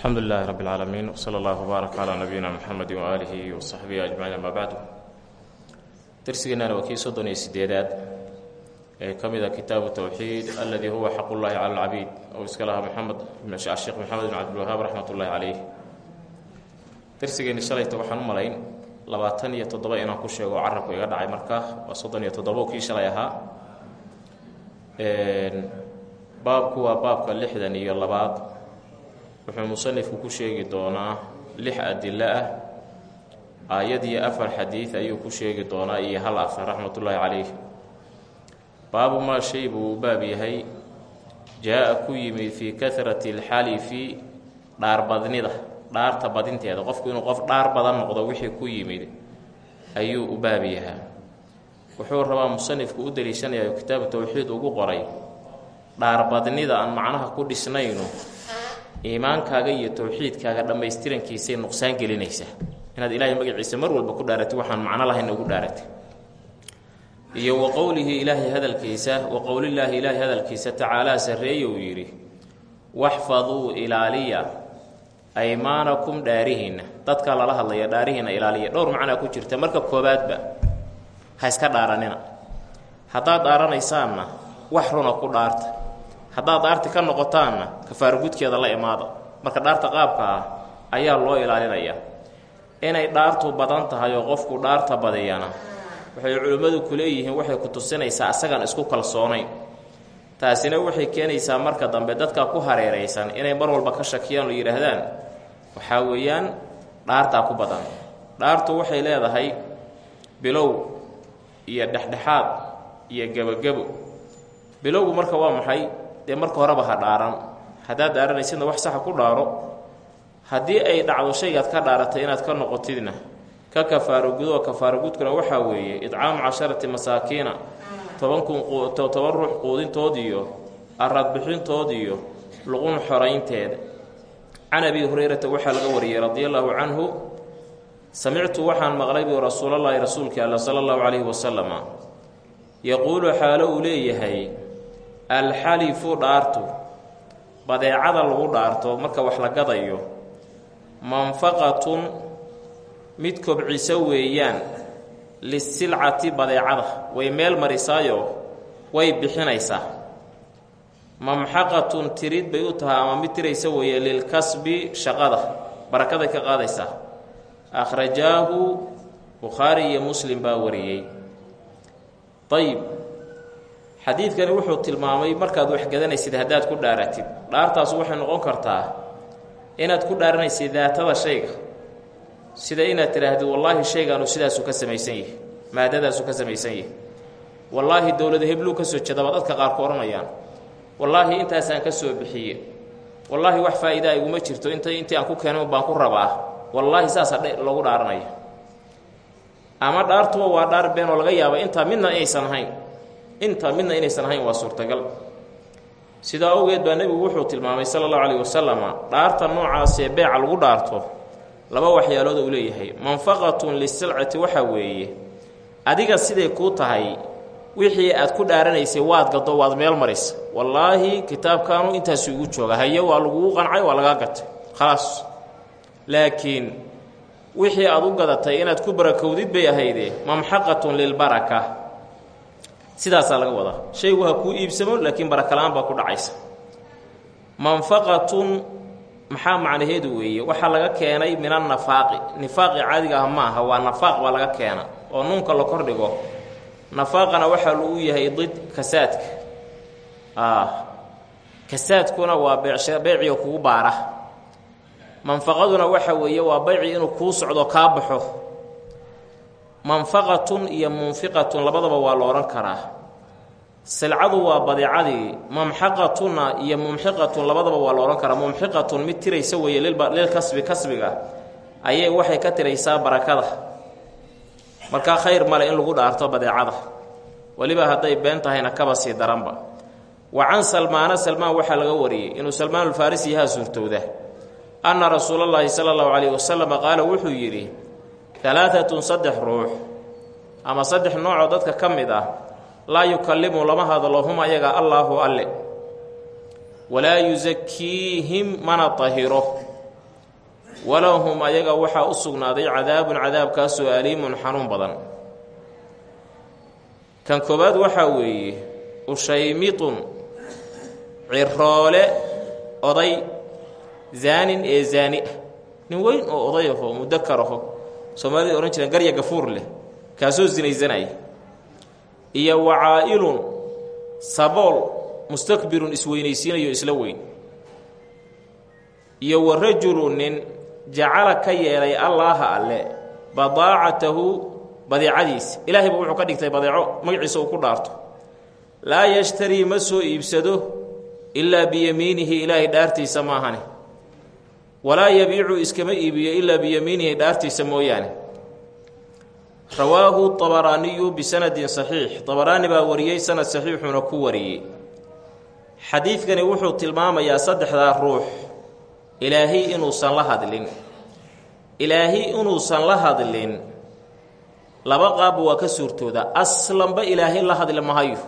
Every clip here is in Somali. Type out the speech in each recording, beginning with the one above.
alxamdu lilahi rabi اlcaalamiin wsala allahu wbaarak calaa nabiyina mxamedi waaalihi wasaxbihi ajmaciin ama bacdu darsigeenana waa kii soddon iyo sideedaad ee ka mid a kitaabu towxiid aladii huwa xaq ullahi cala alcabiid ou iska lahaa maxamed sheekh maxamed bin cabdilwahaab raxmat ullahi caleyh darsigeenni shalayta waxaan u malayn labaatan iyo toddoba inaan ku sheego oo carabku iga dhacay markaa waa soddon iyo toddoba kii shalay ahaa. Baabku waa baabka lixdan iyo labaad wuxuu musanifku ku sheegi doonaa lix adilo ah. Aayad iyo afar xadiid ayuu ku sheegi doonaa iyo hal afar raxmatullaahi calayh baabu maa shay buu u baab yahay. Jaa-a ku yimid fii kahrati alxalifi dhaarbadnida dhaarta badinteeda. Qofku inuu qof dhaar badan noqdo wixii ku yimid ayuu u baab yahaa wuxuu rabaa musanifku u daliishanayaa kitaabu towxiid ugu qoray. Dhaarbadnida aan macnaha ku dhisnayno iimaankaaga iyo towxiidkaaga dhammaystirankiisay nuqsaan gelinaysaa inaad ilaahay magaciisa mar walba ku dhaaratid waxaan macno lahayn ugu dhaaratid iyo wa qowlihi ilaahay hadalkiisa wa qowlillaahi ilaahay hadalkiisa tacaalaa sarreeye uu yidhi waxfaduu ilaaliya aymaanakum dhaarihiinna. Dadkaa lala hadlaya dhaarihiinna ilaaliya. Dhowr macnaa ku jirta. Marka koobaadba ha iska dhaaranina. Haddaad dhaaranaysaanna wax runa ku dhaarta haddaad dhaarti ka noqotaanna kafaarogudkeeda la imaada marka dhaarta qaabka ah ayaa loo ilaalinayaa. Inay dhaartu badan tahay oo qofku dhaarta badiyana waxay culimmadu ku leeyihiin waxay ku tusinaysaa asagaan isku kalsoonayn. Taasina waxay keenaysaa marka dambe dadka ku hareeraysan inay mar walba ka shakiyaan oo yidhaahdaan waxaa weeyaan dhaartaa ku badan. Dhaartu waxay leedahay bilow iyo dhexdhexaad iyo gebagebo bilowgu marka waa maxay dee marka horeba ha dhaaran. Haddaad dhaaranaysidna wax saxa ku dhaaro. Haddii ay dhacdo shaygaad ka dhaaratay inaad ka noqotidna ka kafaaro gudoo kafaaro gudkuna waxaa weeye idcaamu casharati masaakiina toban kun toban ruux quudintood iyo aradbixintood iyo luqun xoraynteeda can abi hurayrata waxaa laga wariyey radia allaahu canhu samictu waxaan maqlay bu rasuulallaahi rasuulkii alla sala allahu calayhi wasalama yaquulu xaalo uu leeyahay alxalifu dhaartu badeecada lagu dhaarto marka wax la gadayo manfaqatun mid kobciso weeyaan lisilcati badeecada way meel marisaayo way bixinaysaa mamxaqatun tirid bay u tahay ama mid tiraysa weeye lilkasbi shaqada barakaday ka qaadaysaa akhrajaahu bukhaari iyo muslim baa wariyey. Ayib xadiidkani wuxuu tilmaamay markaad wax gadanaysid haddaad ku dhaaratid. Dhaartaasu waxay noqon kartaa inaad ku dhaaranaysid daatada shayga. Sida inaad tidhaahdid wallaahi shaygaanu sidaasu ka samaysan yahi maadadaasu ka samaysan yahi wallaahi dowladda hebluu ka soo jeedaba dadka qaar ku odhanayaan wallaahi intaasaan ka soo bixiye. Wallaahi wax faa'iidaa iguma jirto inta intii aan ku keenay baan ku rabaa. Wallaahi saasaa loogu dhaaranaya. Ama dhaartuba waa dhaar been oo laga yaaba intaa midna inaysan ahayn intaa midna inaysan ahayn waa suurtagal. Sidaa awgeed baa nebigu wuxuu tilmaamay sala allahu calayhi wasalama dhaarta noocaasee beeca lagu dhaarto laba waxyaalood uu leeyahay. Manfaqatun lisilcati waxaa weeye adiga siday kuu tahay? Wixii aad ku dhaaranaysay waad gado waad meel maraysa. Wallaahi kitaabkaanu intaasu igu jooga haye waa lagugu qancay waa lagaa gatay. Khalaas. Laakiin wixii aad u gadatay inaad ku barakowdid bay ahaydee? Mamxaqatun lilbaraka sidaasaa laga wadaa shaygu ha kuu iibsamo laakiin barakala-aan baa ku dhacaysa. Manfaqatun maxaa macnaheedu weeye? Waxaa laga keenay min annafaaqi nifaaqi caadiga ah ma aha waa nafaaq baa laga keena oo nuunka la kordhigo nafaaqana waxaa lagu yahay did kasaadka. Kasaadkuna waa beeciga kugu baara. Manfaqaduna waxa weeye waa bayci inuu kuu socdo kaa baxo manfaqatun iyo munfiqatun labadaba waa la odhan karaa. Silcadu waa badeecadii mamxaqatuna iyo mumxiqatun labadaba waa la odhan karaa. Mumxiqatun mid tiraysa weeye lilkasbi kasbiga ayay waxay ka tiraysaa barakada. Markaa khayr male in lagu dhaarto badeecada weliba hadday been tahayna kaba sii daranba. Wa can salmaana salmaan waxaa laga wariyey inuu salmaanulfarisi yahaa suurtowda anna rasuulallaahi sala allahu calayhi wasalama qaala wuxuu yidhi alaaatun saddex ruux. Ama saddex noocoo dadka ka mid ah. Laa yukallimu lama hadlo hum ayaga allaahu alle. Walaa yusakiihim mana tahiro. Walahum ayaga waxaa u sugnaaday cadaabun cadaabkaasoo aliimun xanuun badan. Kan koowaad waxaa weeye ushaymitun ciroole oday zaanin ee zaani. Ah nin weyn oo oday aho mudakar aho soomaalida odhan jireen garya gafuur leh. Kaasoo sinaysanaya iyo wacaa'ilun sabool mustakbirun isweynaysiinayo isla weyn. Iyo wa rajulun nin jacala ka yeelay allaaha alle badaacatahu badeecadiisa ilaahayba wuxuu ka dhigtay badeeco magaciisa uu ku dhaarto. Laa yashtarii ma soo iibsado ilaa biyamiinihi ilaahay dhaartiisa maahane walaa yabiicu iskama iibiyo ilaa biyamiinihi dhaartiisa mooyaane. Rawaahu طabaraaniyu bisanadin saxiix. طabaraani baa wariyey sanad saxiixuna ku wariyey. Xadiidkani wuxuu tilmaamayaa saddexdaa ruux. Ilaahay inuusan la hadlin. Ilaahay inuusan la hadlin. Laba qaabba waa ka suurtooda. Aslanba ilaahay la hadli mahayo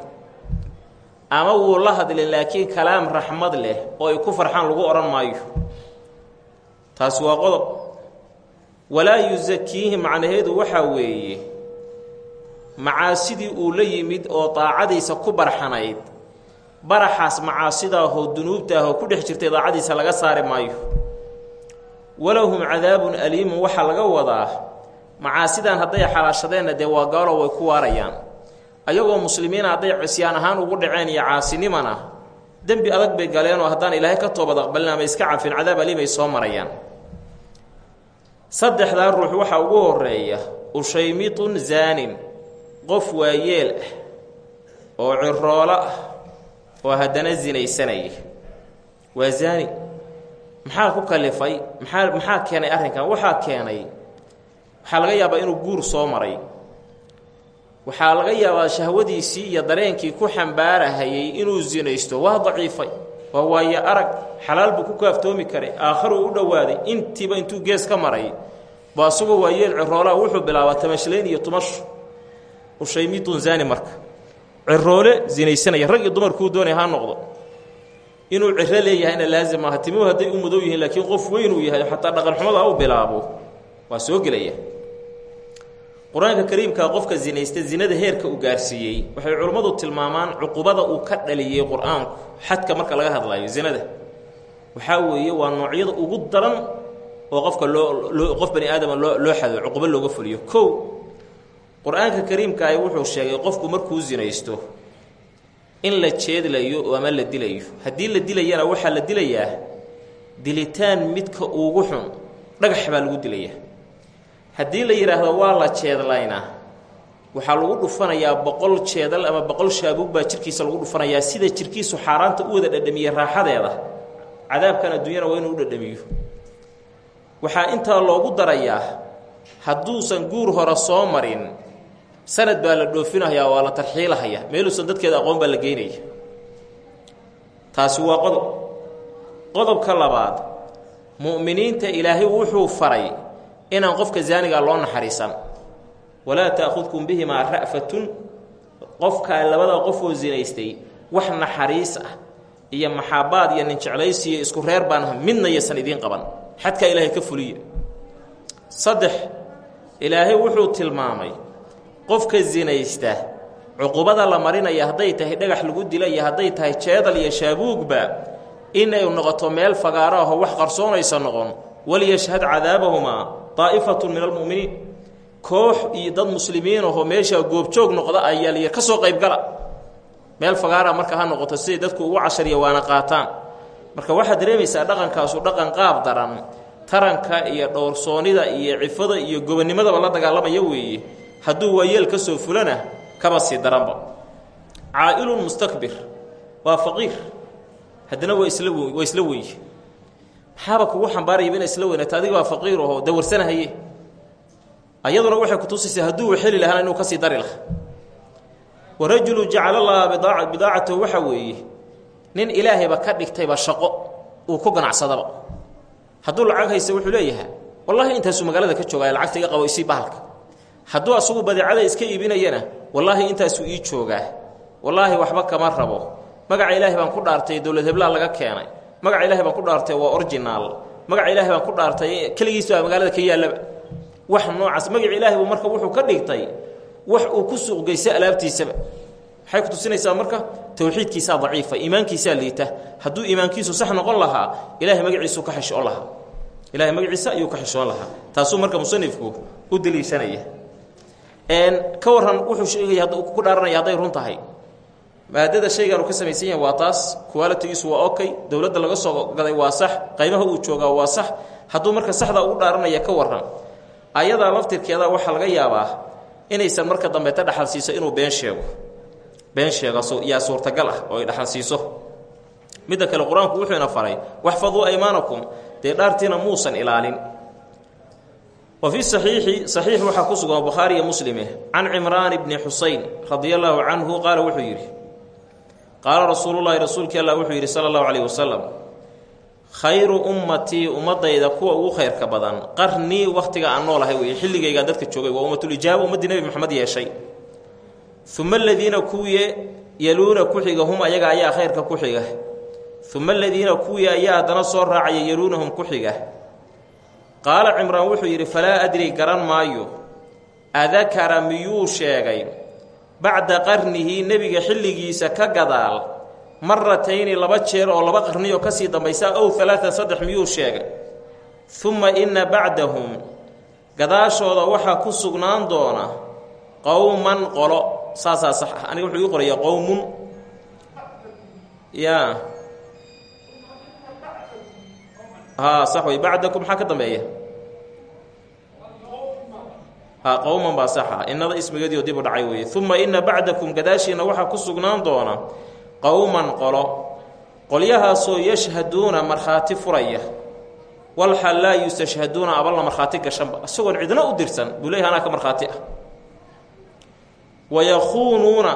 ama wuu la hadlin laakiin kalaam raxmad leh oo ay ku farxaan lagu odhan maayo taasi waa qodob. Walaa yusakiihi macnaheedu waxaa weeye macaasidii uu la yimid oo daacadiisa ku barxanayd. Baraxaas macaasidaahoo dunuubtaahoo ku dhex jirtay daacadiisa laga saari maayo. Walahum cadaabun aliimun waxaa laga wadaa macaasidan hadday xalaashadeenna dee waa gaalo way ku waarayaan. Ayagoo muslimiina hadday cisyaan ahaan ugu dhaceen iyo caasinimana dembi adag bay galeenoo haddaan ilaahay ka toobad aqbalin ama iska cafin cadaab aliimay soo marayaan. Saddexdaa ruux waxaa ugu horreeya ushaymitun zaanin qof waayeel ah oo ciroolo ah oo haddana sinaysanaya waa zaani. Maxaa ku kalifay? Maxaa maxaa keenay arrinkan? Waxaa keenay waxaa laga yaabaa inuu guur soo maray waxaa laga yaabaa shahwadiisii iyo dareenkii ku xambaarahayay inuu sinaysto waa daciifay waa waayo arag. Xalaal buu ku kaaftoomi karay. Aakharuu u dhowaaday. Intiiba intuu gees ka maray. Ba asagoo waayeel ciroolaa wuxuu bilaabaa tamashlayn iyo tumashu ushaymitun zaani marka. Ciroole sinaysanaya rag iyo dumarkuu doonay ha noqdo. Inuu ciro leeyahayna laazim maaha timuhu hadday u mudow yihiin laakiin qof weyn uu yahay. Xataa dhaqanxumada u bilaabo. Waa soo gelaya qur'aanka kariimkaa qofka zinaysta zinada heerka uu gaarsiiyey waxay culummadu tilmaamaan cuqubada uu ka dhaliyey qur'aanku xadka marka laga hadlayo zinada. Waxaa weeye waa noocyada ugu daran oo qofka loo qof bani aadama loo loo xado cuqubo looga fuliyo. Kow qur'aanka kariimkaahi wuxuu sheegay qofku markuu zinaysto in la jeedlayo ama la dilayo. Haddii la dilayana waxaa la dilayaa dilitaan midka ugu xun dhagax baa lagu dilayaa haddii la yidhaahdo waa la jeedlaynaa waxaa lagu dhufanayaa boqol jeedal ama boqol shaabuug baa jirkiisa lagu dhufanayaa sida jirkiisu xaaraanta u wada dhadhamiye raaxadeeda. Cadaabkan adduunyana waa inuu u dhadhamiyo. Waxaa intaa loogu darayaa hadduusan guur hore soo marin sanad baa la dhoofinayaa waa la tarxiilahayaa meeluusan dadkeeda aqoon baa la geynaya taasi waa qodob. Qodobka labaad mu'miniinta ilaahay wuxuu faray inaan qofka zaanigaa loo naxariisan. Walaa ta'khudkum bihimaa ra'fatun. Qofkaa labada qofoo zinaystay wax naxariis ah iyo maxaabaad iyo ninjeclaysi iyo isku reer baan midna yaysan idiin qaban. Xadkaa ilaahay ka fuliya saddex ilaahay wuxuu tilmaamay qofka zinaysta cuqubada la marinaya hadday tahay dhagax lagu dila iyo hadday tahay jeedal iyo shaabuugba inay noqoto meel fagaaro aho wax qarsoonaysa noqon waliyashhad cadaabahumaa daa'ifatun min almu'miniin koox iyo dad muslimiin ahoo meeshaa goobjoog noqda ayaa liya ka soo qaybgala meel fagaara marka ha noqoto siday dadku ugu cashariya waana qaataan. Marka waxaad dareemaysaa dhaqankaasu dhaqan qaab daran taranka iyo dhowrsoonida iyo cifada iyo gobonimadaba la dagaalamaya weeye. Hadduu waayeel ka soo fulana kaba sii daranba. Caa'ilun mustakbir waa faqiir. Haddana waa isla w waa isla weye maxaaba kugu xambaarayaba ina isla weynata adiga waa faqiir aho dawarsanahaye ayaduna waxay kutusaysaa hadduu xeli lahaana inuu ka sii dari laha warajulu jacala llaha bidaaca bidaacatahu waxaa weeye nin ilaahayba ka dhigtayba shaqo uu ku ganacsadaba hadduu lacag haysta wuxuu leeyahay wallahi intaasuu magaalada ka joogaa lacagta iga qabo isii bahalka. Hadduu asagu badeecada iska iibinayana wallaahi intaasuu ii joogaa. Wallaahi waxba kama rabo. Magaca ilaahay baan ku dhaartay dowlad heblaa laga keenay magaca ilahay baan ku dhaartay waa originaal magaca ilaahay baan ku dhaartay keligiisbaa magaalada ka yaallaba wax noocaas. Magaca ilaahay buu marka wuxuu ka dhigtay wax uu ku suuqgeysa alaabtiisaba. Maxay ku tusinaysaa marka? Towxiidkiisaa daciifa iimaankiisaa liita. Hadduu iimaankiisu sax noqon lahaa ilahay magaciisuu ka xishoon lahaa. Ilahay magaciisa ayuu ka xishoon lahaa. Taasuu marka musanifku u deliishanaya ka waran wuxuu sheegaya ku dhaaranaya hadday run tahay maadada shaygan uu ka samaysan yahay waa taas qualitigiisu waa okay dowladda laga soo gaday waa sax qaybaha uu joogaa waa sax. Hadduu marka saxda ugu dhaaranaya ka waran ayadaa laftirkeeda waxaa laga yaabaa inaysan marka dambeeta dhaxal siiso inuu been sheego. Been sheego yaa suurtagal ah oo ay dhaxal siiso. Kale qur'aanku wuxuu ina faray waxfaduu aymaanakum dee dhaartiina muusan ilaalin. Wa fi saxiixi saxiix waxaa ku sugan bukhaari iyo muslime can cimraan bni xuseyn radia allaahu wuxuu yidhi qaala rasuulullaahi rasuulkii allah wuxuu yidhi sala allahu calayhi wasalam khayru ummatii ummadayda kuwa ugu khayrka badan qarnii wakhtiga aan noolahay weeye xilligaygaan dadka joogay waa ummatulijaaba ummaddii nebi moxamed yeeshay. Uma aladiina kuwii yaluuna ku xiga hum ayaga ayaa khayrka ku xiga. Uma aladiina kuwii ayaa haddana soo raacaya yaluunahum ku xiga. Qaala cimraan wuxuu yidhi falaa adri garan maayo. Adakara miyuu sheegay bacda qarnihi nebiga xilligiisa ka gadaal. Maratayni laba jeer oo laba qarniyo ka sii dambaysa ow alaaan saddex miyuu sheegay. Uma inna bacdahum gadaashooda waxaa ku sugnaan doona qowman qolo. Saasaa sax ah. Aniga wuxuu ii qoraya qowmun ya. Haa sax wey bacdakum maxaa ka dambeeya haa qowman baa saxa. Innada ismigeediio dib u dhacay weeye. Uma inna bacdakum gadaashiina waxaa ku sugnaan doona qowman qolo. Qolyahaasoo yashhaduuna markhaati furaya. Walxal laa yustashhaduuna aballa markhaati gashanba isagoon cidna u dirsan buu leeyahay anaa ka markhaati ah. Wayakhuunuuna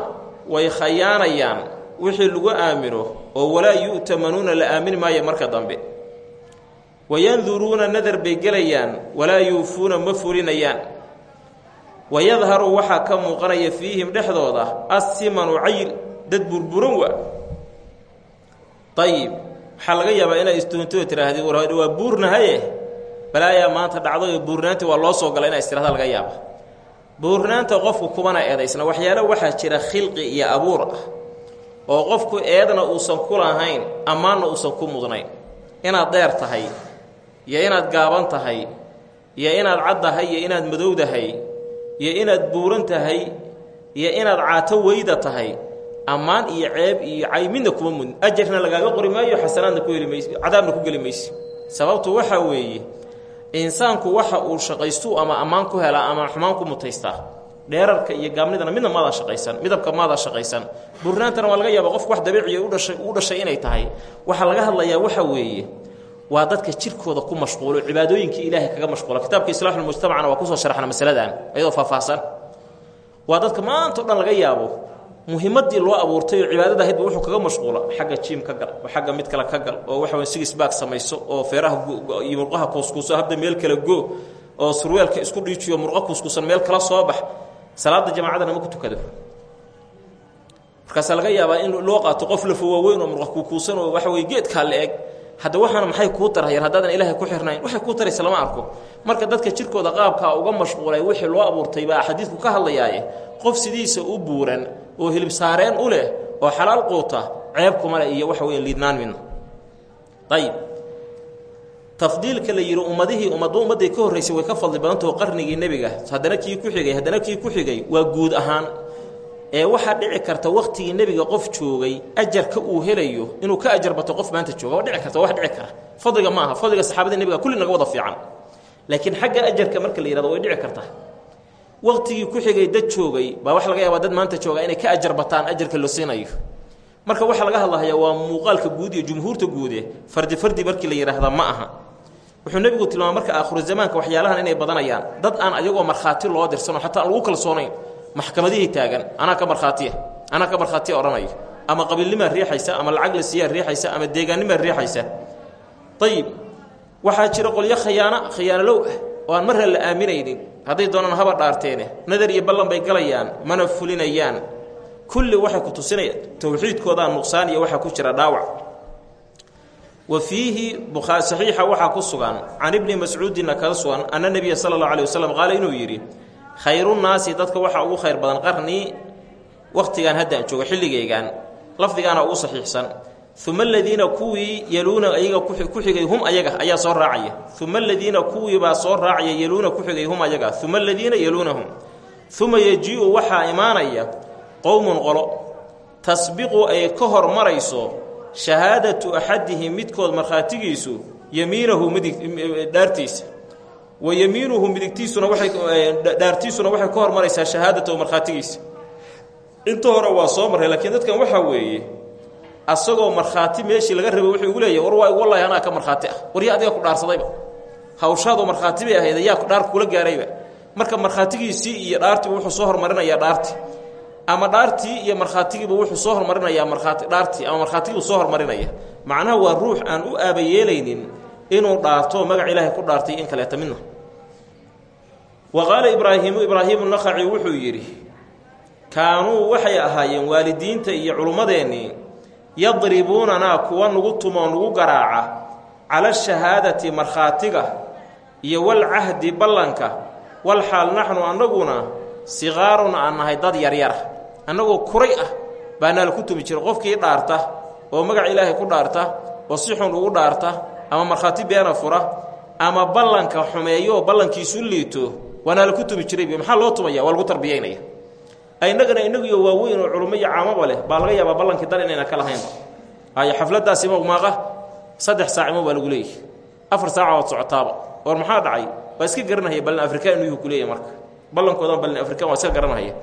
way khayaanayaan. Wixii lagu aamino oo walaa yu'tamanuuna la aamini maayo marka dambe. Wayanduruuna nadar bay gelayaan. Walaa yuufuuna ma fulinayaan wayadharu waxaa ka muuqanaya fiihim dhexdooda assimanu cayl dad burburan waa. Ayib waxaa laga yaabaa inay istuuntoo tiraahdi waa buurnahaye? Balaayaa maanta dhacdo buurnaantii waa loo soo gala inay istirahda laga yaaba buurnaanta qofku kumana eedaysna waxyaalo waxaa jira khilqi iyo abuur ah oo qofku eedna uusan ku lahayn ammaanna uusan ku mudnayn. Inaad dheer tahay iyo inaad gaaban tahay iyo inaad caddahay iyo inaad madowdahay iyo inaad buuran tahay iyo inaad caato weyda tahay ammaan iyo ceeb iyo cay midna kuma mudn ajarna lagaaga qori maayo xasanaadna ku heli maysi cadaabna ku geli maysi. Sababtu waxaa weeye insaanku waxa uu shaqaystuu ama ammaan ku helaa ama xumaan ku mutaystaa dheerarka iyo gaabnidana midna maadaa shaqaysan midabka maadaa shaqaysan. Burnaantana waa laga yaaba qofku wax dabiiciya u dhashay inay tahay. Waxaa laga hadlayaa waxa weeye waa dadka jirkooda ku mashquulo cibaadooyinkii ilaahay kaga mashquula kitaabka islaaxulmujtamacna waa ku soo sharaxna masaladan iyadoo faahfaahsan. Waa dadka maanta dhan laga yaabo muhimadii loo abuurtay cibaadada ahaydba wuxuu kaga mashquula. Xagga jiim ka gal xagga mid kale ka gal oo waxa wey sigisbaag samayso oo feeraha iyo murqaha kuuskuuso hadda meel kale go oo surweelka isku dhiijiyo murqo kuuskuusan meel kala soo bax. Salaada jamaacadana ma ku tukado. Markaasaa laga yaabaa in loo qaato qof lafo waaweyn oo murqa oo waxa wey geedkaa la eg hadda waxaana maxay kuu tarayaan haddaadan ilaahay ku xirnayn. Waxay kuu taraysa lama arko. Marka dadka jirkooda qaabkaa uga mashquulay wixii loo abuurtay baa xadiidku ka hadlayaaye qof sidiisa u buuran oo hilibsaareen u leh oo xalaal quuta ceeb kuma leh iyo waxa weya liidnaan midna ayib tafdiilka la yidhi ummadihii ummadba ummadday ka horraysay way ka fadli badantao qarnigii nebiga. Haddana kii ku xigay haddana kii ku xigay waa guud ahaan ee waxaa dhici karta wakhtigii nebiga qof joogay ajarka uu helayo inuu ka ajar bato qof maanta jooga dhici karta wax dhici kara. Fadliga ma fadliga saxaabada nebiga kulli naga wada fiican. Laakiin xagga ajarka marka la yihahdo way dhici kartaa wakhtigii ku xigay dad joogay baa waxa laga yaabaa dad maanta jooga inay ka ajar bataan ajarka la siinayo. Marka waxaa laga hadlahayaa waa muuqaalka guud iyo jumhuurta guude fardi fardi markii la yidhaahda ma aha. Wuxuu nebigu tilmaamay marka aakhiru zamaanka waxyaalahan inay badanayaan. Dad aan ayagoo markhaati loo dirsanoo xataa aan lagu kalsoonayn maxkamadihii taagan anaa ka markhaatiya anaa ka markhaatiya odhanaya ama qabiilnimaa riixaysa ama lacag la siiyaa riixaysa ama deegaannimaa riixaysa. Ayib waxaa jira qolyo khayaano khiyaanalow ah oo aan marra la aaminaynin. Hadday doonaan haba dhaarteene nadar iyo ballan bay galayaan mana fulinayaan. Kulli waxay ku tusinaya towxiidkoodaa nuqsaan iyo waxaa ku jira dhaawac. Wa fiihi saxiixa waxaa ku sugan can ibni mascuudinna kala sugan anna nebiya sala allahu alay wasalam qaala khayrunnaasi dadka waxaa ugu khayr badan qarnii wakhtigaan haddaan joogo xilligaygan lafdigaana ugu saxiixsan. Uma aladiina kuwii yaluuna ayaga ku xigay hum ayaga ayaa soo raacaya. Uma aladiina kuwiibaa soo raacaya yaluuna ku xigay hum ayaga. Uma aladiina yaluunahum uma yaji-u waxaa imaanaya qowmun qolo tasbiqu ay ka hormarayso shahaadatu axadihim midkood markhaatigiisu yamiinahu midig dhaartiisa wa yamiinuhu midigtiisuna waay dhaartiisuna waxay ka hormaraysaa shahaadatahu markhaatigiisa. Inta hore waa soo marray laakiin dadkan waxaa weeye asagoo markhaati meeshii laga rabay wuxuu igu leeyahy war waa wallahi anaa ka markhaati ah. War yaa adiga ku dhaarsadayba. Hawshaadoo markhaati bay ahayd yaa dhaar kula gaarayba. Marka markhaatigiisii iyo dhaartiiba wuxuu soo hormarinayaa dhaarti ama dhaartii iyo markhaatigiiba wuxuu soo hormarinayaa markhaati dhaartii ama markhaatigiibu soo hormarinaya macnaha waa ruux aan u aabayeelaynin inuu dhaarto magac ilaahay ku dhaartay in kaleeta midna. Wa qaala ibraahiimu ibraahiimu naqaci wuxuu yidhi kaanuu waxay ahaayeen waalidiinta iyo culummadeennii yadribuunanaa kuwa nugu tumoo nugu garaaca cala shahaadati markhaatiga iyo walcahdi ballanka wal xaal naxnu annaguna siqaarun aan nahay dad yaryara annagoo kuray ah baanaala ku tumi jira qofkii dhaarta oo magac ilaahay ku dhaarta oo si xun ugu dhaarta ama markhaati beena fura ama ballanka xumeeyo ballankiisu liito waanaala ku tumi jirayb maxaa loo tumaya? Waa lagu tarbiyaynaya innagana inaguyo waaweyn oo culummo iyo caamaba leh baa laga yaabaa ballankii dan inayna ka lahaynba ay xafladaasi maqmaaqa saddex saacimo baa lagu leeyahy afar saaca ood socotaaba. War maxaa dhacay? Waa iska garanahaya balin afrikaan inuu ku leeyahy marka. Ballankoodan balin afrikaan waa iska garanahaya.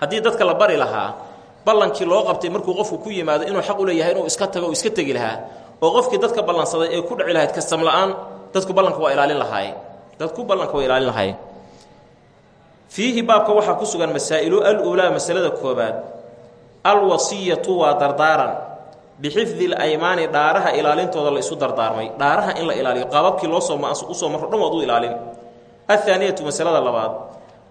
Haddii dadka la bari lahaa ballankii loo qabtay markuu qofku ku yimaado inuu xaq u leeyahay inuu iska tago iska tegi lahaa oo qofkii dadka ballansaday ee ku dhaci lahayd kastam la'aan dadku ballanka waa ilaalin lahaayeen dadku ballanka waa ilaalin lahaayeen fiihi baabka waxaa ku sugan masaa'ilu al-ulaa masalada koobaad alwasiyatu waa dardaaran. Bixifdi alaymaani dhaaraha ilaalintooda la isu dardaarmay. Dhaaraha in la ilaaliyo. Qaababkii loo soo u soo marro dhan waad u ilaalin. Athaaniyatu masalada labaad.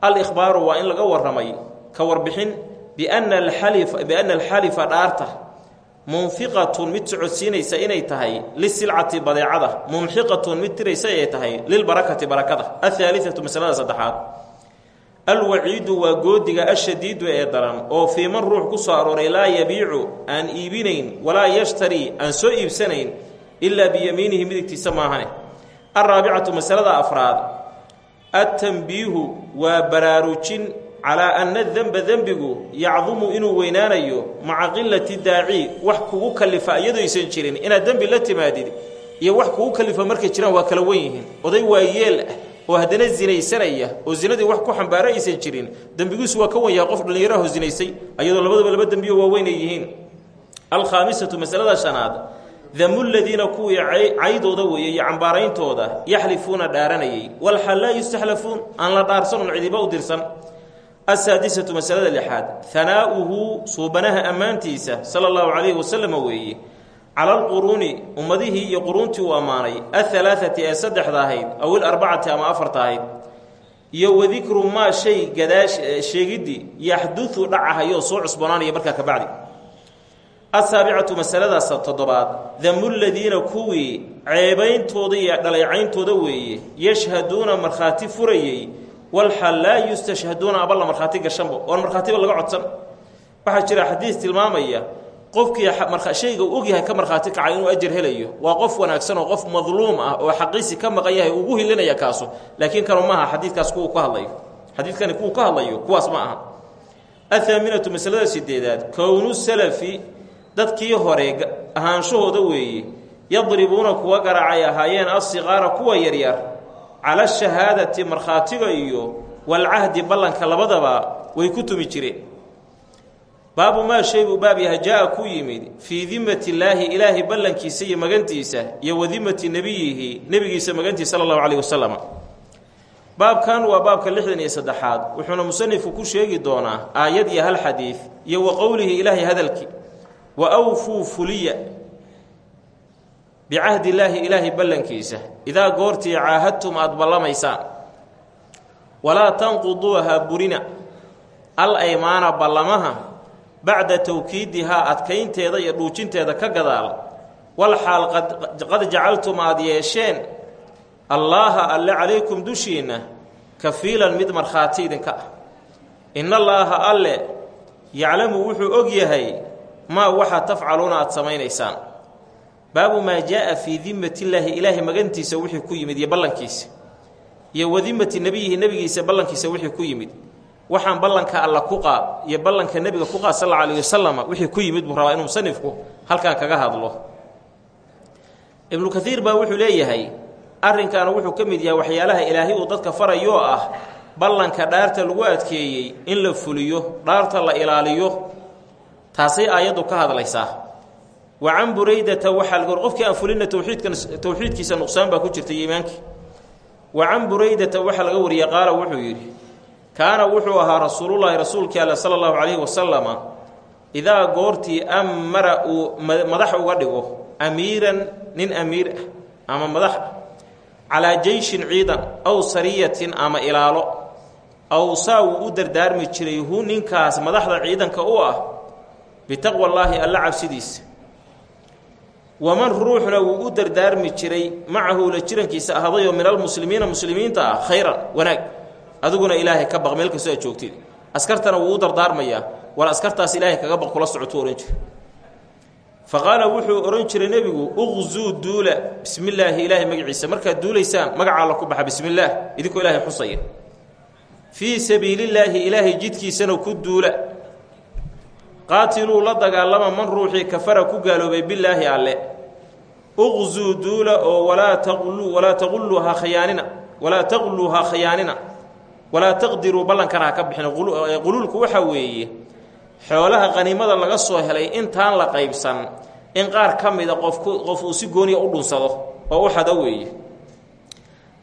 Al-ikhbaaru waa in laga warramay ka warbixin biana alxalifa biana alxalifa dhaarta munfiqatun mid socodsiinaysa inay tahay lisilcati badeecada mumxiqatun mid tiraysa ay tahay lilbarakati barakada. Athaalithatu masalada saddexaad. Alwaciidu waa goodiga ashadiidu ee daran oo fii man ruux ku soo arooray laa yabiicu aan iibinayn walaa yashtarii aan soo iibsanayn ilaa biyamiinihi midigtiisa maahane. Alraabicatu masalada afraad attanbiihu waa baraarujin calaa anna denba dembigu yacdumu inuu weynaanayo maca qilati daaci wax kugu kalifa iyadooysan jirin. Inaad dembi la timaadid iyo wax kugu kalifa markay jiraan waa kala wen yihiin. Oday waa yeel ah oo haddana zinaysanaya oo zinadii wax ku xambaara aysan jirin dembigiisu waa ka wan yahay qof dhallinyaraho zinaysay ayadoo labadaba laba dembiyo waaweyn ay yihiin. Alkhaamisatu masalada shanaad damu ladiina kuwii caydooda weeye iyo cambaarayntooda yaxlifuuna dhaaranayay walxal laa yustaxlafuun aan la dhaarsanon cidiba u dirsan asaadisatu masalada lixaad hanaa'uhu suubanaha ammaantiisa sala allahu calayhi wasalama weeye cala alquruuni ummadihii iyo quruuntii uu ammaanay ahalaaati ee saddexda ahayd aw ilarbacati ama afarta ahayd iyo wadikru maa shay gadaash sheegiddii yaxdudu dhacahayoo soo cusboonaanaya markaa ka bacdi asaabicatu masaladaas toddobaad damu ladiina kuwii ceebayntooda iyo dhalaycayntooda weeye yashhaduuna markhaati furayey walxal laa yustashhaduuna aballa markhaati gashanba oon markhaatiba laga codsan. Waxaa jira xadiis tilmaamaya qofkii shayga u ogyahay ka markhaati kacay inuu ajar helayo. Waa qof wanaagsan oo qof madluum ah oo xaqiisi ka maqan yahay ugu hilinaya kaasu. Laakiin kanu maaha xadiidkaas kuwa ka hadlayo. Xadiidkani kuwa ka hadlayo kuwaas ma aha. Athaaminatu masalada sideedaad kownu salafi dadkii hore ahaanshahooda weeye yadribuuna kuwa garaacay ahaayeen asiqaara kuwa yaryar cala ashahaadati markhaatiga iyo walcahdi ballanka labadaba way ku tumi jireen. Baabu maa shay buu baab yaha jaa-a ku yimid fii dimati illaahi ilaahay ballankiisa iyo magantiisa iyo wa dimati nebiyihi nebigiisa magantiisa sala allahu calayh wasalam baabkan waa baabka lixdan iyo saddexaad wuxuuna musanifku ku sheegi doonaa aayad iyo hal xadiid iyo wa qowlihi ilaahay hadalkii. Wa awfuu fuliya bicahdi illaahi ilaahay ballankiisa idaa goortii caahadtum aada ballamaysaan walaa tanquduuha burina al aymaana ballamaha bacda tawkiidihaa adkaynteeda iyo dhuujinteeda ka gadaal wal xaal qad jacaltum aada yeesheen allaaha alle calaykum dushiinna kafiilan mid markhaati idinka ah. In allaaha alle yaclamu wuxuu og yahay maa waxa tafcaluuna aada samaynaysaan baabu maa jaa fii dimmati illaahi ilaahay magantiisa wixii ku yimid iyo ballankiisa. Iyo wadimmati nebiyihi nebigiisa ballankiisa wixii ku yimid. Waxaan ballanka alla ku qaad iyo ballanka nebiga ku qaad sal alla alayh wasalama wixii ku yimid buu rabaa inuu musanifku halkan kaga hadlo. Ibnu kaiir baa wuxuu leeyahay arrinkaana wuxuu ka mid yahay waxyaalaha ilaahay uu dadka farayoo ah ballanka dhaarta lagu adkeeyey in la fuliyo dhaarta la ilaaliyo taasay aayaddu ka hadlaysaa wa can buraydata waxaa laga qofkii aan fulina towxiidkan towxiidkiisa nuqsaan baa ku jirta iyo wa can buraydata waxaa laga wariyey qaala wuxuu yidhi kaana wuxuu ahaa rasuulullaahi rasuulkii alla sala allahu calayhi wasalama idaa goortii amara uu madax uga dhigo amiiran nin amiir ah ama madax ah calaa jeyshin ciidan aw sariyatin ama ilaalo awsaa wuu u dardaarmi jiray hu ninkaas madaxda ciidanka u ah bitaqwallaahi alla cabsidiisa waman ruuxna wuu u dardaarmi jiray macahu la jirankiisa ahadayoo min almuslimiina muslimiinta ah khayran wanaag. Adiguna ilaahay ka baq meel kastoo aad joogtid. Askartana wuu u dardaarmayaa war askartaas ilaahay kaga baq kula socotuu odhan jira fa qaala wuxuu odhan jiray nebigu uqzuu duula bismi illaahi ilaahay magaciisa. Markaad duulaysaan magaca alla ku baxa bismi illaah idinkoo ilaahay xusaya. Fii sabiilillaahi ilaahay jidkiisana ku duula qaatiluu la dagaalama man ruuxii kafara ku gaaloobay billaahi alle. Uqzuu duula oo walaa taquluu walaa taqulluu ha khayaanina walaa taqluu ha khayaanina walaa taqdiruu ballankana ha ka bixin quluulku waxaa weeye xoolaha qaniimada laga soo helay intaan la qaybsan in qaar ka mida qofku qof uu si gooniya u dhunsado oo u xado weeye.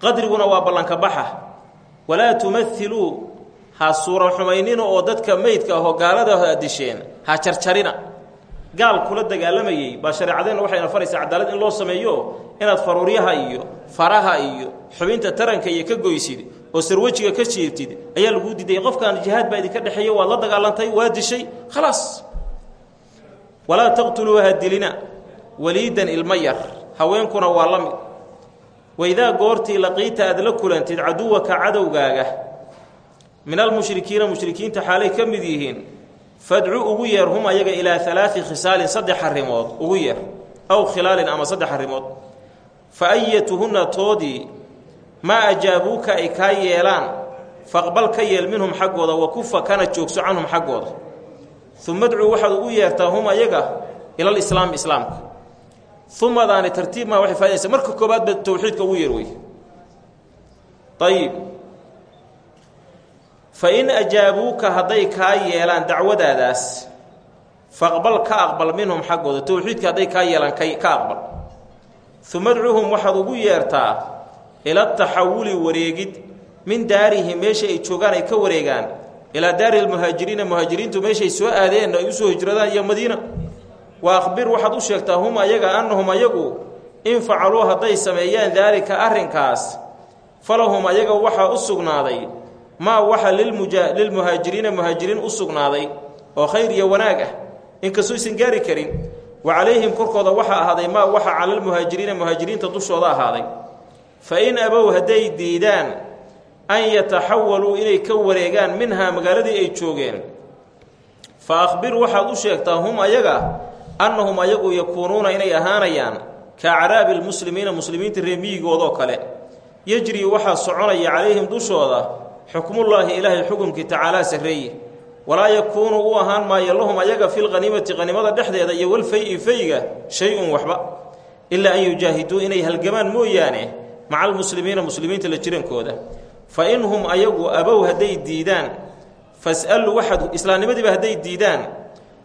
Qadriguna waa ballanka baxa. Walaa tumathiluu ha suura xumaynina oo dadka meydka ahoo gaalada aad disheen ha jarjarina gaal kula dagaalamayey baa shareecadeenna waxayna faraysaa cadaalad in loo sameeyo inaad faruuryaha iyo faraha iyo xubinta taranka iyo ka goysid oo sarwajiga ka jiirtid ayaa laguu diiday qofkaan jihaad baa idinka dhexeeya waad la dagaalantay waa dishay khalaas walaa taqtuluu ha dilina waliidan ilmo yar haweenkuna waa la mid. Waidaa goortii laqiita aad la kulantid caduwaka cadowgaaga min almushrikiina mushrikiinta xaalay ka mid yihiin fadcu ugu yeer hum ayaga ilaa alaai khisaalin saddex arrimood ugu yeer aw khilaalin ama saddex arrimood. Fa ayatuhunna toodii maa ajaabuuka ay kaa yeelaan faqbal ka yeel minhum xaggooda wa kufa kana joogso canhum xaggooda. Uma dcuu waxaad ugu yeertaa hum ayaga ilal islaami islaamka. Umadaani tartiib maa waxay faadaysa marka koobaad ba towxiidka ugu yeer wey ayib fa in ajaabuuka hadday kaa yeelaan dacwadaadaas faqbal ka aqbal minhum xaggooda towxiidka hadday kaa yeelaan ka aqbal. Uma dcuuhum waxaad ugu yeertaa ila taxawuli wareegid min daarihim meesha ay joogaan ay ka wareegaan ilaa daari lmuhaajiriina muhaajiriintu meeshay soo aadeen ay u soo hijradaan iyo madiina. Wa akhbir waxaad u sheegtaa hum ayaga annahum ayagu in facaluu hadday sameeyaan daalika arrinkaas falahum ayaga waxaa u sugnaaday maa waxa lilmuhaajiriina muhaajiriin u sugnaaday oo khayr iyo wanaag ah inkastoo aysan gaari karin. Wa calayhim korkooda waxaa ahaaday maa waxa calalmuhaajiriina muhaajiriinta dushooda ahaaday. Fa in abow hadday diidaan an yataxawaluu inay ka wareegaan minhaa magaaladii ay joogeen. Fa akhbir waxaad u sheegtaa hum ayaga annahum ayagu yakuunuuna inay ahaanayaan ka acraabi lmuslimiina muslimiinta reemiyigoodoo kale. Yejrii waxaa soconaya calayhim dushooda xukmullaahi ilaahay xukumkii tacaalaa sarreeye walaa yakuunu u ahaan maayo lahum ayaga filqaniimati qaniimada dhexdeeda iyo walfay-i fayga shay-un waxba. Ilaa an yujaahiduu inay halgamaan mooyaane maca almuslimiina muslimiinta la jirankooda. Fa in hum ayagu abow hadday diidaan fas'al waxaad islaamnimadiiba hadday diidaan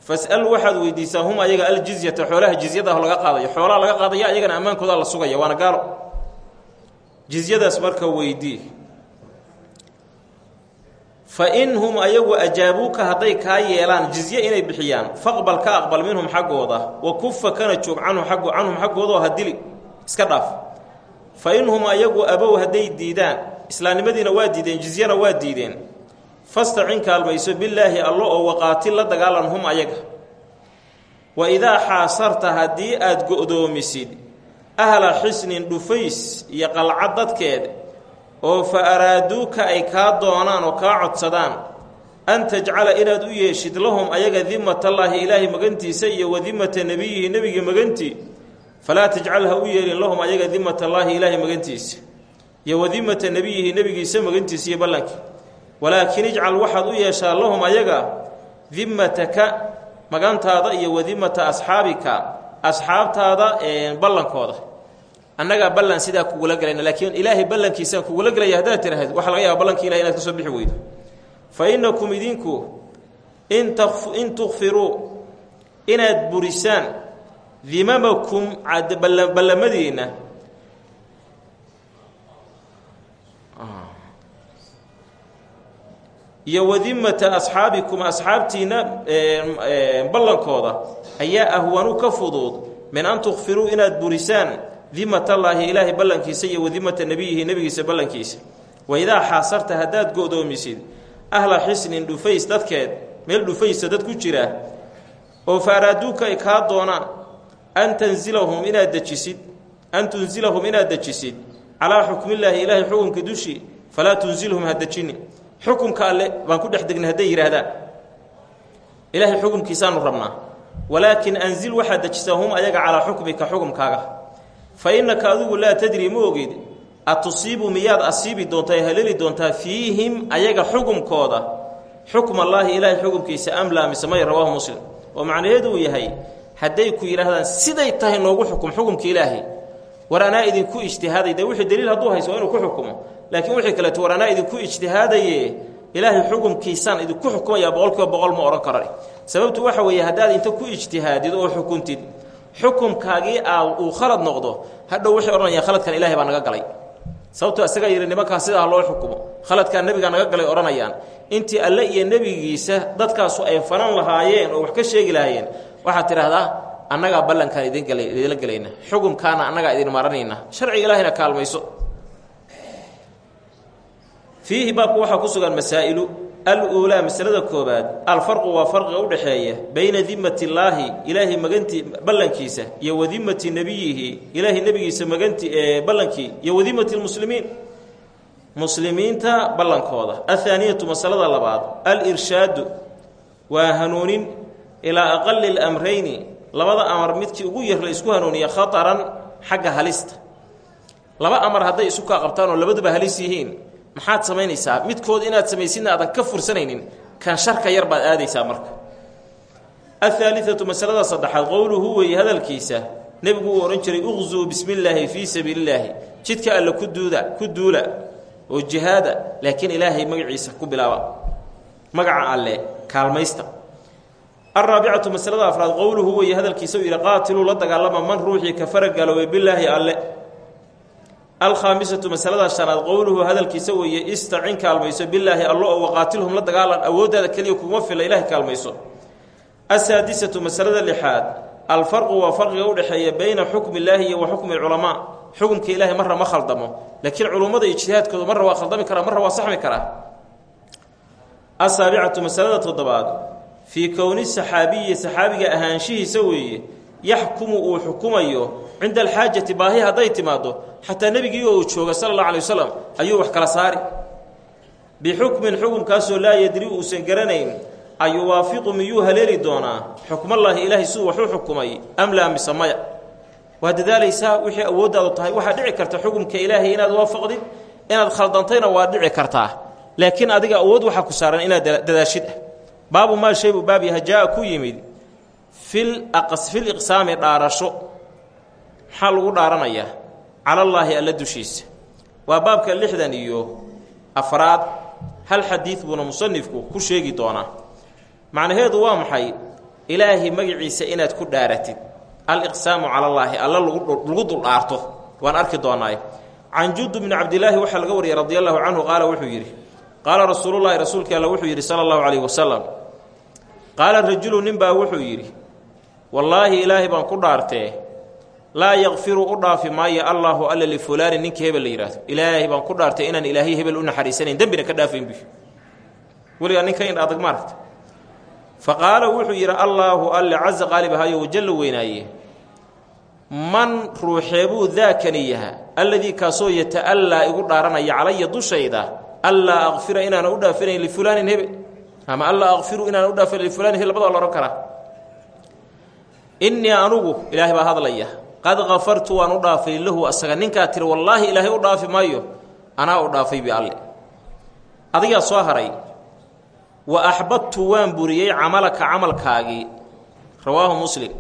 fas'al waxaad weydiisaa hum ayaga aljizyata xoolaha jizyada laga qaadayo. Xoolaha laga qaadaya ayagana ammaankooda la sugaya waana gaalo. Jizyadaas marka weydii fa in hum ayagu ajaabuuka hadday kaa yeelaan jizye inay bixiyaan faqbal ka aqbal minhum xaggooda wa kufa kana joog canhu agg canhum xaggoodao ha dili iska dhaaf. Fa in hum ayagu abow hadday diidaan islaamnimadiina waa diideen jizyana waa diideen. Fastacin kaalmayso bilaahi allo oo waqaatil la dagaalan hum ayaga. Wa idaa xaasarta haddii aad go-doomisid ahla xisnin dhufays iyo qalcad dadkeed oo fa araaduuka ay kaa doonaan oo kaa codsadaan an tajcala inaad u yeeshid lahum ayaga dimatallaahi ilaahay magantiisa iyo wa dimata nebiyihi nebiga magantii falaa tajcal ha u yeelin lahum ayaga dimatallaahi ilaahay magantiisa iyo wa dimata nebiyihi nebigiisa magantiisa iyo ballankii walaakin ijcal waxaad u yeeshaa lahum ayaga dimataka magantaada iyo wa dimata asxaabika asxaabtaada ballankooda annagaa ballan sidaa kugula gelayna laakiin ilaahay ballankiisaan kugula gelaya haddaad tiraahd waxaa laga yaaba ballankii ilahay inaad ka soo bixi weydo. Fa innakum idinku in in tukfiruu inaad burisaan dimamakum ballamadiinna iyo wadimata asxaabikum asxaabtiinna ballankooda ayaa ahwanu ka fudud min an tukfiruu inaad burisaan dimatallaahi ilaahay ballankiisa iyo wadimata nebiyihi nebigiisa ballankiisa. Wa idaa xaasarta haddaad go-doomisid ahla xisnin dhufays dadkeed meel dhufaysa dad ku jira oo fa araaduuka ay kaa doonaan an tanzilahum inaad dejisid an tunzilahum inaad dejisid calaa xukmillaahi ilaahay xukunka dushi falaa tunzilhum ha dejini. Xukumka alle baan ku dhex degnay hadday yidhaahdaan ilaahay xukumkiisaanu rabnaa. Walaakin anzil waxaad dejisaa hum ayaga calaa xukmika xukumkaaga fa innaka adigu laa tadri ma ogid atusiibu miyaad asiibi doontaa ee haleeli doontaa fiihim ayaga xukumkooda. Xukmallaahi ilaahay xukumkiisa am laa mise may rawaahu muslim. Oo macnaheedu uu yahay hadday ku yidhaahdaan siday tahay noogu xukum xukumka ilaahay. War anaa idinku ijtihaaday dee wixii daliil hadduu hayso waa inuu ku xukumo. Laakiin wixii kaleeto war anaa idinku ijtihaadaye ilaahay xukumkiisaan idinku xukumayaa boqol kiiba boqol ma odhan kara sababtu waxa weeye haddaad inta ku ijtihaadid oo xukuntid xukumkaagii aa uu khalad noqdo hadhow waxay odhanayaan khaladkan ilahay baa naga galay. Sababtoo isagaa yidhi nimankaas sidaa loo xukumo. Khaladkaa nebigaa naga galay odhanayaan. Intii alle iyo nebigiisa dadkaasu ay fanan lahaayeen oo wax ka sheegi lahaayeen waxaad tidhaahdaa annagaa ballankaan idin gala idinla gelayna. Xukumkaana annagaa idin maranayna sharciga ilaahayna kaalmayso. Fiihi baabku waxaa ku sugan masaa'ilu al-uulaa masalada koobaad alfarqu waa farqiga udhexeeya bayna dimati illaahi ilaahay magantii ballankiisa iyo wa dimati nebiyihi ilaahay nebigiisa maganti ballankii iyo wa dimati lmuslimiin. Muslimiinta ballankooda. Athaaniyatu masalada labaad al-irshaadu waa hanuunin ilaa aqali lamrayni labada amar midkii ugu yar la isku hanuuniya khataran xagga halista. Laba amar hadday isu kaa qabtaan oo labaduba halis yihiin maxaad samaynaysaa? Midkood inaad samaysidna aadan ka fursanaynin. Kan sharka yar baad aadaysaa marka. Ahaaliatu masalada saddexaad qowluhu weeye hadalkiisa nebigu uu odhan jiray uqzuu bismi illaahi fii sabiilillaahi. Jidka alle ku duuda ku duula oo jihaada laakiin ilaahay magaciisa ku bilaaba. Magaca alle kaalmaysta. Alraabicatu masalada afraad qowluhu weeye hadalkiisa uu yidhi qaatiluu la dagaalama man ruuxii kafara gaaloobay bilaahi alle alkhaamisatu masalada shanaad qowluhu hadalkiisa weeye istacin kaalmayso bilaahi allo oo waqaatilhum la dagaalan awooddaada keliya kuma fila ilahay kaalmayso. Asaadisatu masalada lixaad alfarqu waa farqiga udhexeeya bayna xukmi illaahi iyo wa xukmi culamaa. Xukumka ilaahay marra ma khaldamo laakiin culummada ijtihaadkoodu marra waa khaldami karaa marra waa saxmi karaa asaabicatu masalada toddobaad fii kowni saxaabiyi saxaabiga ahaanshihiisa weeye yaxkumu uu xukumayo cinda alxaajati baahi hadday timaado xataa nebigii uu jooga sala allahu alay wasalam ayuu wax kala saari. Bixukmin xukumkaasoo laa yadri uusan garanayn ayuwaafiqu miyuu haleeli doonaa? Xukmallaahi ilaahay siduu waxu xukumay am laa mise maya? Waa dadaalaysaa wixii awooddaadu tahay waxaa dhici karta xukumka ilaahay inaad waafaqdid inaad khaldantayna waa dhici kartaa. Laakiin adiga awood waxaa ku saaran inaad dadaashid. Ah baabu maa shay buu baab yaha ku yimid fil iqsaami dhaarasho maxaa lagu dhaaranayaa calallaahi alla dushiisa. Waa baabka lixdan iyo afraad hal xadiid buuna musanifku ku sheegi doonaa. Macnaheedu waa maxay? Ilaahay magaciisa inaad ku dhaaratid. Aliqsaamu calallaahi alla lagu dul dhaarto. Waan arki doonaaye can jud bni cabdilaahi waxaa laga wariyay radi allahu canhu qaala wuxuu yidhi qaala rasuulullaahi rasuulkii alla wuxuu yidhi sala allahu calayhi wasalam qaala rajulu ninbaa wuxuu yidhi wallaahi ilaahay baan ku dhaartee laa yakfiru u dhaafi maayo allaahu alla lifulaani ninka hebel la yidhaahdo ilaahay baan ku dhaartay inaan ilaahay hebel u naxariisanayn dembina ka dhaafayn bu weligaa ninka in adag maaragta fa qaala wuxuu yidhi allaahu alle casa qaalib ahayo wajalla weynaaye man ruuxeebuu daakani yaha alladii kaasoo yata'allaa igu dhaaranaya calaya dushayda allaa aqfira inaana u dhaafinayn lifulaanin hebe. Ama allaa aqfiru inaana u dhaafinayn lifulaanin hebe labada la odhan karaa. Innii anugu ilaahay baa hadlaya qad kafartu waan u dhaafay lahu asaga. Ninkaa tiri wallaahi ilaahay u dhaafi maayo anaa u dhaafay bi alle. Adigaa soo haray. Wa axbadtu waan buriyey camalaka camalkaagii rawaahu muslim.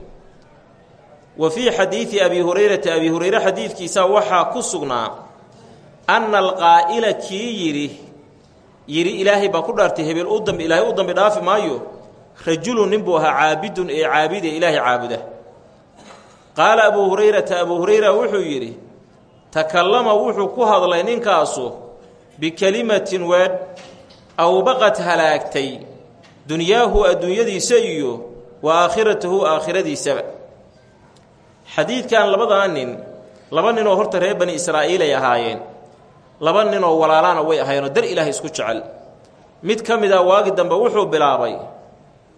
Wa fii xadiidi abi hurayrata abi hurayre xadiidkiisa waxaa ku sugnaa anna alqaa'ila kii yidhi yidhi ilaahay baa ku dhaartay hebel u dambi ilaahay u dambi dhaafi maayo rajulun nin buu ahaa caabidun ee caabide ilaahay caabuda qaala abuu hurayrata abuu hurayra wuxuu yidhi takallama wuxuu ku hadlay ninkaasu bikelimatin weedh awbaqad halaagtay dunyaahu adduunyadiisa iyo wa aakhiratahu aakhiradiisaba. Xadiidkan labadaa nin laba ninoo horta reer bani israa'iil ay ahaayeen laba ninoo walaalaana way ahaayeenoo dar ilaahay isku jecel. Mid ka mid a waagi dambe wuxuu bilaabay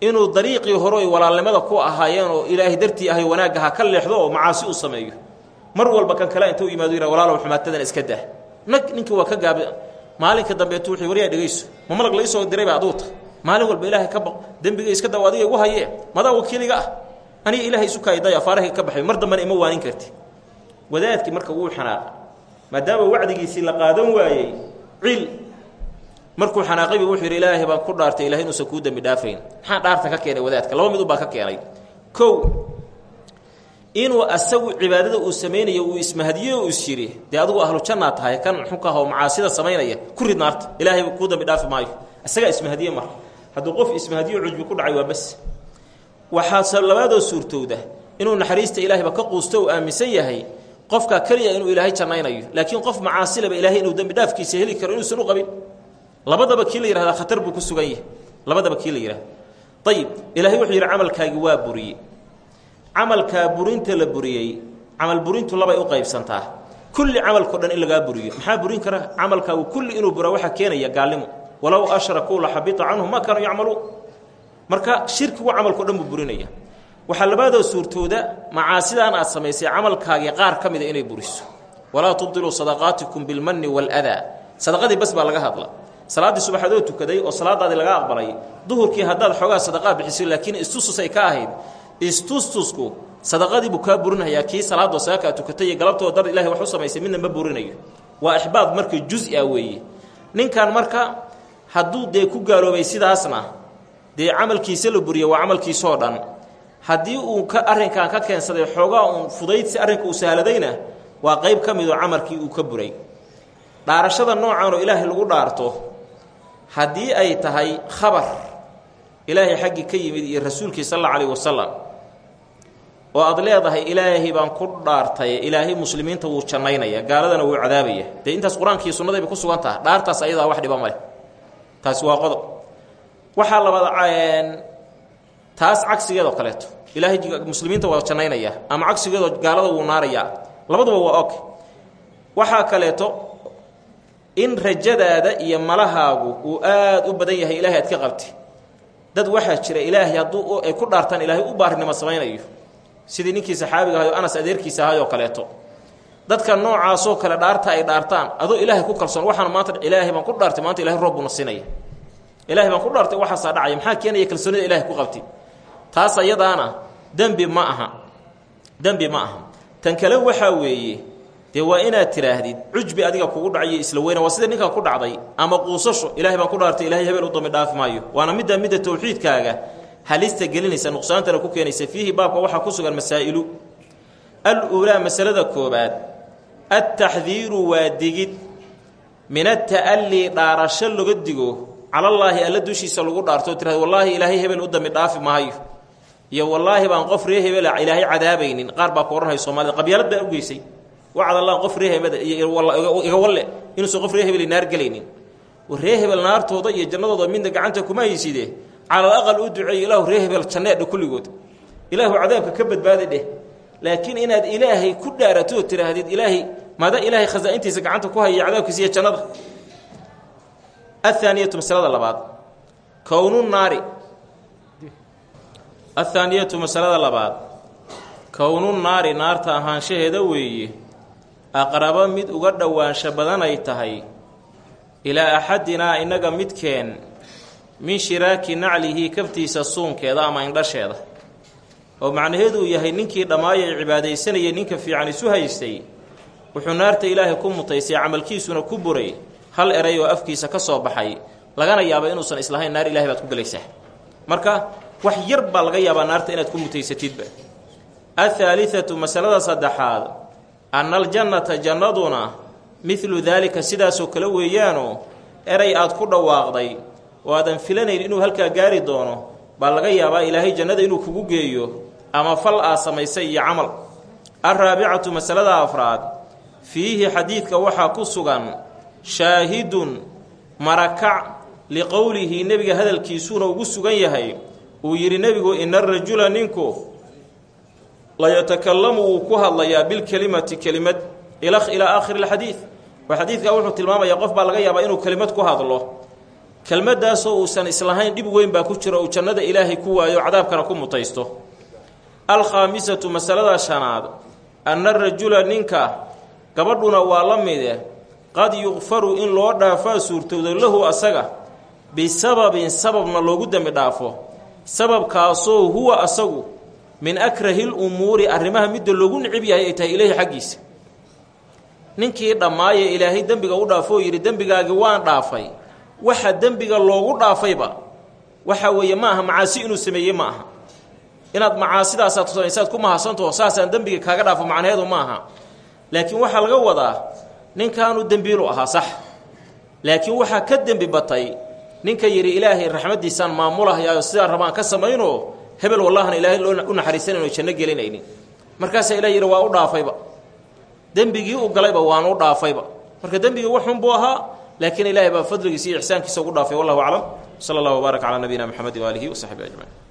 inuu dariiqii hore ay walaalnimada ku ahaayeen oo ilaahay dartii ahay wanaagga ha ka leexdo oo macaasi u sameeyo. Mar walba kan kale inta u yimaado yidha walaalow xumaatadan iska dah nag ninkii waa ka gaaba maalinka dambeetu wuxuu waryaa dhegayso. Ma malag la isoo diray baa aduuta maalin walba ilaahay ka baq dembiga iska daw adiga igu hayee. Wakiiliga ah. Aniga ilaahay isu kaayday afaarahay ka baxay. Mar dambena ima waanin karti. Wadaadkii marka wuu xanaaqa maadaama wacdigiisii la qaadan waayey cil markuu xanaaqaybu wuxuu yidhi ilaahay baan ku dhaartay ilahay inuusan kuu dembi dhaafayn maxaa dhaarta ka keenay wadaadka? Laba mid ubaa ka keenay. Kow inuu asagu cibaadada uu samaynayo uu ismahadiyo uu is yidhi dee adugu ahlu jannaa tahay kan xunkaah oo macaasida samaynaya? Ku rid naarta ilaahay kuu dambi dhaafi maayo. Isagaa ismahadiye marka hadduu qof ismahadiyo cujbi ku dhacay waa bas. Waxaase labaadoo suurtowda inuu naxariista ilaahayba ka quusto uu aaminsan yahay qofkaa keliya inuu ilaahay jannaynayo laakiin qof macaasilaba ilaahay inuu dembi dhaafkiisa heli karo inuusan u qabin labadaba kii la yihahdaa khatar buu ku sugan yahay. Labadaba kii la yihahda ayib ilaahay wuxuu yidhi camalkaagi waa buriyey. Camalkaa burinta la buriyey camal burintu labay u qaybsantaa. Kulli camalkao dhan in lagaa buriyo. Maxaa burin kara? Camalkaagu kulli inuu bura waxaa keenaya gaalnimo. Walow ashrakuu la xabita canhum maa kaanuu yacmaluun. Marka shirkigu camalkao dhan buu burinaya. Waxaa labaadoo suurtooda macaasidan aad samaysay camalkaagii qaar ka mida inay buriso. Walaa tubdiluu sadaqaatikum bilmanni waaladaa sadaqadii bas baa laga hadla salaaddii subax adoo tukaday oo salaadaadii laga aqbalay duhurkii haddaad xoogaa sadaqaa bixiso laakiin istustus ay ka ahayd. Istustusku sadaqadii buu kaa burinayaa kii salaadoo saakaa tukatay iyo galabtoo dar ilahay wax u samaysay midna ma burinayo. Waa ixbaad marka jus-i ah weeye. Ninkan marka hadduu dee ku gaaloobay sidaasna dee camalkiisa la buriya waa camalkiisoo dhan. Haddii uu ka arrinkan ka keensaday xoogaa uun fudaydsi arrinka uu sahladayna waa qayb ka midoo camalkii uu ka buray. Dhaarashada noocan oo ilaahay lagu dhaarto haddii ay tahay khabar ilaahay xaggii ka yimid iyo rasuulkii sal alla alayh oo aad leedahay ilaahay baan ku dhaartay ilaahay muslimiinta wuu jannaynaya gaaladana wuu cadaabaya. Dee intaas qur'aankii sunnadayba ku sugan taha dhaartaas ayadaa wax dhiba maleh taasi waa qodob. Waxaa labada taas cagsigeedoo kaleeto. Ilaahay muslimiinta waa jannaynaya ama cagsigeedoo gaalada wuu naarayaa. Labaduba waa og. Waxaa kaleeto in rajadaada iyo malahaagu uu aad u badan yahay ilaahay aad ka qabti. Dad waxaa jira ilaahay hadduu ay ku dhaartaan ilaahay u baarinimo samaynayo. Sidii ninkii saxaabiga ahay anas adeerkiisa ahay oo kaleeto. Dadka noocaasoo kale dhaarta ay dhaartaan adoo ilaahay ku kalsoon waxaan maanta ilaahay baan ku dhaartay maanta ilahay roob buuna ilaahay baan ku dhaartay waxaasaa dhacaya maxaa keenaya kalsoonida ilahay ku qabti? Taas ayadaana dembi ma aha. Dembi ma aha. Tan kale waxaa weeye dee waa inaad tidhaahdid cujbi adiga kugu dhacayo isla weyna waa sida ninkaa ku dhacday ama quusasho ilahay baan ku dhaartay ilahay hebel u dambi dhaafi maayo. Waana middaa midda towxiidkaaga halista gelinaysa nuqsaantana ku keenaysa fiihi baabka waxaa ku sugan masaa'ilu. Al-uulaa masalada koobaad. Altaxdiiru waa digid. Min ata'allii dhaarasho laga digo. Calallaahi alla dushiisa lagu dhaarto tirahda wallaahi ilaahay hebel u dambi dhaafi maayo. Iyo wallaahi baan qof ree hebela ilaahay cadaabaynin. Qaar baa ku odhanaya soomaalida qabyaalad geysay wacd allah qof ree iyo iga walle inuusan qof ree hebel naar gelaynin ree hebel naartooda iyo jannadooda midna gacanta kuma hayside calal aqal u duceeyo ilaahu ree hebel janneedha kulligood ilaahu cadaabka ka badbaadi dheh laakiin inaad ilaahay ku dhaarato oo tidhaahdid ilaahay maada ilaahay khasaa'intiisa gacanta ku hayay cadaabkiisa iyo jannada athaaniyatu masalada labaad kownu naari athaaniyatu masalada labaad kownu naari naarta ahaanshaheeda weeye aqraba mid uga dhowaansha badan ay tahay. Ilaa axadinaa innaga midkeen min shiraaki naclihi kabtiisa suunkeeda ama indhasheeda. Oo macnaheedu uu yahay ninkii dhammaaya ay cibaadaysanayay ninka fiican isu haystay wuxuu naarta ilaahay ku mutaysay camalkiisuna ku buray hal eray oo afkiisa ka soo baxay lagana yaaba inuusan islahayn naar ilahay baad ku gelaysaa marka wax yar baa laga yaabaa naarta inaad ku mutaysatidba. Athaalithatu masalada saddexaad anna aljannata jannaduna midlu daalika sidaasoo kale weeyaanoo eray aad ku dhawaaqday oo aadan filanayn inuu halkaa gaari doono baa laga yaabaa ilaahay jannada inuu kugu geeyo ama fal aa samaysay iyo camal alraabicatu masalada afraad fiihi xadiidka waxaa ku sugan shaahidun marakac liqowlihi nebiga hadalkiisuuna ugu sugan yahay uu yidhi nebigu ina arajula ninku layatakallamu wuu ku hadlayaa bilkelimati kelimad ilaa aakhiri lxadiid oo xadiidkaa wuxuu tilmaamayaa qof baa laga yaabaa inuu kelimad ku hadlo. Kelmaddaasoo uusan islahayn dhib weyn baa ku jiro uu jannada ilaahay ku waayo cadaabkana ku mutaysto. Alkhaamisatu masalada shanaad anna rajula ninka gabadhuna waa la mide qad yukfaru in loo dhaafaa suurtowdo lahu asaga bisababin sababna loogu dembi dhaafo. Sababkaasoo huwa asagu min akrahi lumuuri arrimaha midda loogu nicib yahay ay tahay ilaahi xaggiisa. Ninkii dhammaaya ilaahay dembiga u dhaafo oo yidhi dembigaagi waan dhaafay. Waxa dembiga loogu dhaafayba waxa weeye ma aha macaasi inuu sameeyey ma aha. Inaad macaasidaasaad tusanaysaad ku mahadsantaho saasaan dembiga kaaga dhaafo macnaheedu ma aha. Laakiin waxaa laga wadaa ninkaanu dembiilu ahaa sax. Laakiin waxaa ka dembi batay ninka yidhi ilaahay raxmaddiisaan maamulahayaayo sidaan rabaan ka samaynoo hebel wallahana ilaahay loo u naxariisanayno janno gelinaynin. Markaasaa ilah yidhi waa u dhaafayba. Dembigii u galayba waanu u dhaafayba. Marka dembigii waxun buu ahaa laakiin ilaahay baa fadligiisa iyo ixsaankiisa ugu dhaafay wallahu aclam. Sala allah wbaarak calaa nabiyina mxamedi waaalihi wasaxbi ajmaciin